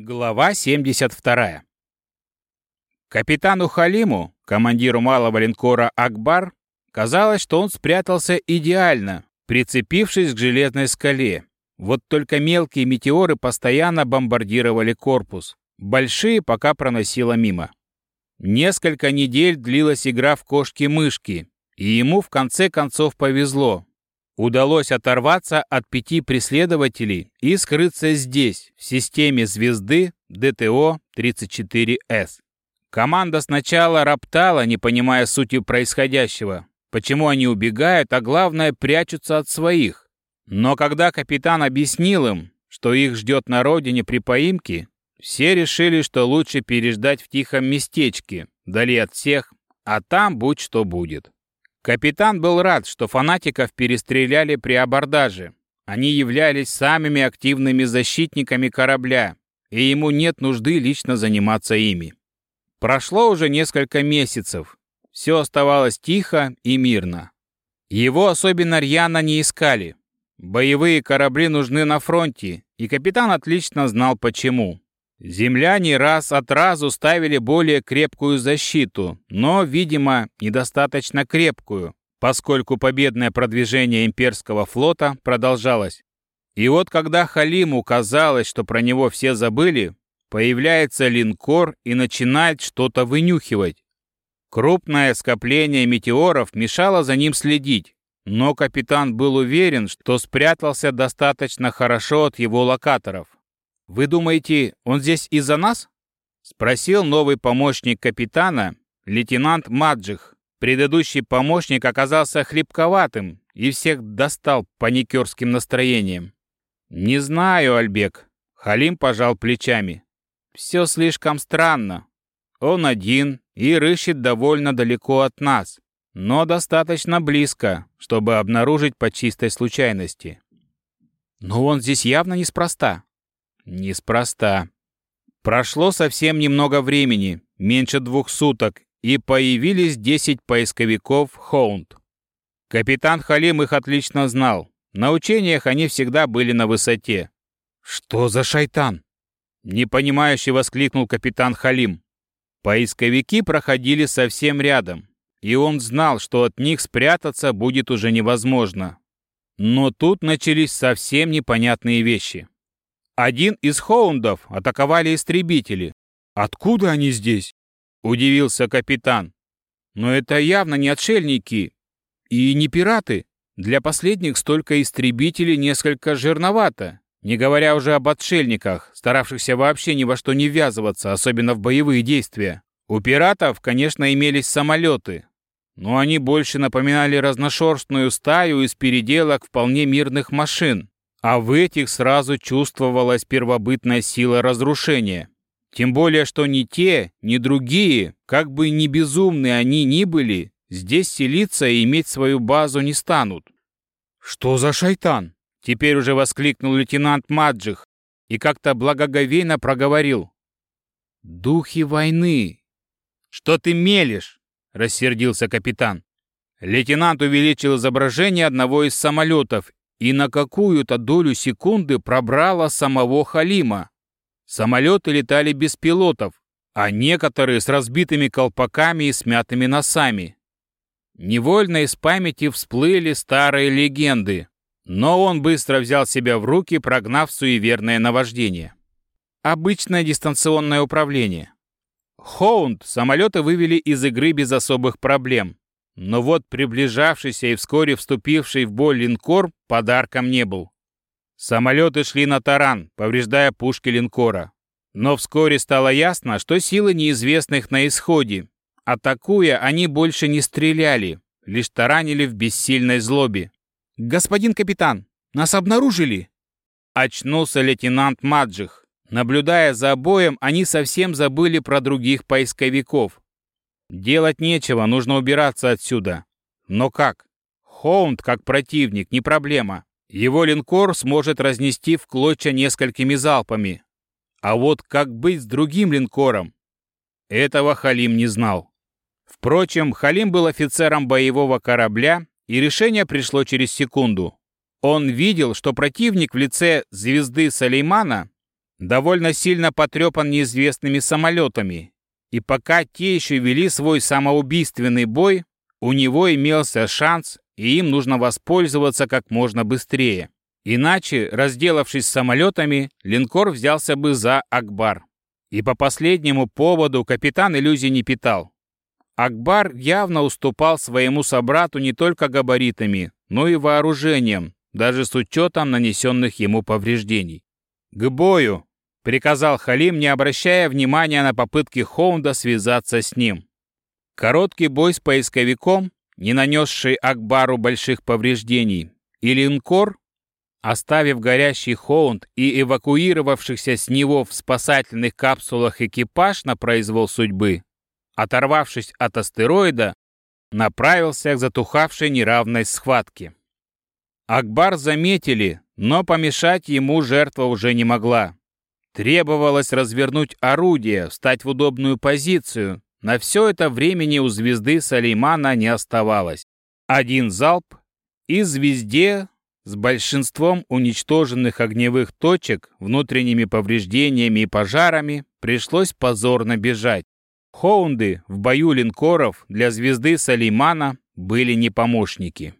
Глава 72. Капитану Халиму, командиру малого линкора «Акбар», казалось, что он спрятался идеально, прицепившись к железной скале. Вот только мелкие метеоры постоянно бомбардировали корпус. Большие пока проносило мимо. Несколько недель длилась игра в кошки-мышки, и ему в конце концов повезло. Удалось оторваться от пяти преследователей и скрыться здесь, в системе звезды ДТО-34С. Команда сначала роптала, не понимая сути происходящего, почему они убегают, а главное, прячутся от своих. Но когда капитан объяснил им, что их ждет на родине при поимке, все решили, что лучше переждать в тихом местечке, вдали от всех, а там будь что будет. Капитан был рад, что фанатиков перестреляли при абордаже. Они являлись самыми активными защитниками корабля, и ему нет нужды лично заниматься ими. Прошло уже несколько месяцев. Все оставалось тихо и мирно. Его особенно рьяно не искали. Боевые корабли нужны на фронте, и капитан отлично знал почему. Земляне раз от разу ставили более крепкую защиту, но, видимо, недостаточно крепкую, поскольку победное продвижение имперского флота продолжалось. И вот когда Халиму казалось, что про него все забыли, появляется линкор и начинает что-то вынюхивать. Крупное скопление метеоров мешало за ним следить, но капитан был уверен, что спрятался достаточно хорошо от его локаторов. «Вы думаете, он здесь из-за нас?» — спросил новый помощник капитана, лейтенант Маджих. Предыдущий помощник оказался хлипковатым и всех достал паникерским настроением. «Не знаю, Альбек», — Халим пожал плечами. «Все слишком странно. Он один и рыщет довольно далеко от нас, но достаточно близко, чтобы обнаружить по чистой случайности». «Но он здесь явно неспроста», Неспроста. Прошло совсем немного времени, меньше двух суток, и появились 10 поисковиков Хоунд. Капитан Халим их отлично знал. На учениях они всегда были на высоте. «Что за шайтан?» Непонимающе воскликнул капитан Халим. Поисковики проходили совсем рядом, и он знал, что от них спрятаться будет уже невозможно. Но тут начались совсем непонятные вещи. Один из хоундов атаковали истребители. Откуда они здесь? Удивился капитан. Но это явно не отшельники и не пираты. Для последних столько истребителей несколько жирновато, не говоря уже об отшельниках, старавшихся вообще ни во что не ввязываться, особенно в боевые действия. У пиратов, конечно, имелись самолеты, но они больше напоминали разношерстную стаю из переделок вполне мирных машин. А в этих сразу чувствовалась первобытная сила разрушения. Тем более, что ни те, ни другие, как бы ни безумны они ни были, здесь селиться и иметь свою базу не станут. «Что за шайтан?» — теперь уже воскликнул лейтенант Маджих и как-то благоговейно проговорил. «Духи войны!» «Что ты мелешь?» — рассердился капитан. Лейтенант увеличил изображение одного из самолетов и на какую-то долю секунды пробрала самого Халима. Самолеты летали без пилотов, а некоторые с разбитыми колпаками и смятыми носами. Невольно из памяти всплыли старые легенды, но он быстро взял себя в руки, прогнав суеверное наваждение. Обычное дистанционное управление. Хоунд самолеты вывели из игры без особых проблем. Но вот приближавшийся и вскоре вступивший в бой линкор подарком не был. Самолеты шли на таран, повреждая пушки линкора. Но вскоре стало ясно, что силы неизвестных на исходе. Атакуя, они больше не стреляли, лишь таранили в бессильной злобе. «Господин капитан, нас обнаружили!» Очнулся лейтенант Маджих. Наблюдая за боем, они совсем забыли про других поисковиков. Делать нечего, нужно убираться отсюда. Но как? Хоунд, как противник, не проблема. Его линкор сможет разнести в клочья несколькими залпами. А вот как быть с другим линкором? Этого Халим не знал. Впрочем, Халим был офицером боевого корабля, и решение пришло через секунду. Он видел, что противник в лице звезды Салеймана довольно сильно потрепан неизвестными самолетами, и пока те еще вели свой самоубийственный бой, у него имелся шанс, и им нужно воспользоваться как можно быстрее. Иначе, разделавшись с самолетами, линкор взялся бы за Акбар. И по последнему поводу капитан иллюзий не питал. Акбар явно уступал своему собрату не только габаритами, но и вооружением, даже с учетом нанесенных ему повреждений. «К бою!» — приказал Халим, не обращая внимания на попытки Хоунда связаться с ним. Короткий бой с поисковиком, не нанесший Акбару больших повреждений, и линкор, оставив горящий Хоунд и эвакуировавшихся с него в спасательных капсулах экипаж на произвол судьбы, оторвавшись от астероида, направился к затухавшей неравной схватке. Акбар заметили, но помешать ему жертва уже не могла. Требовалось развернуть орудие, встать в удобную позицию. На все это времени у звезды Салеймана не оставалось. Один залп, и звезде с большинством уничтоженных огневых точек, внутренними повреждениями и пожарами пришлось позорно бежать. Хоунды в бою линкоров для звезды Салеймана были не помощники.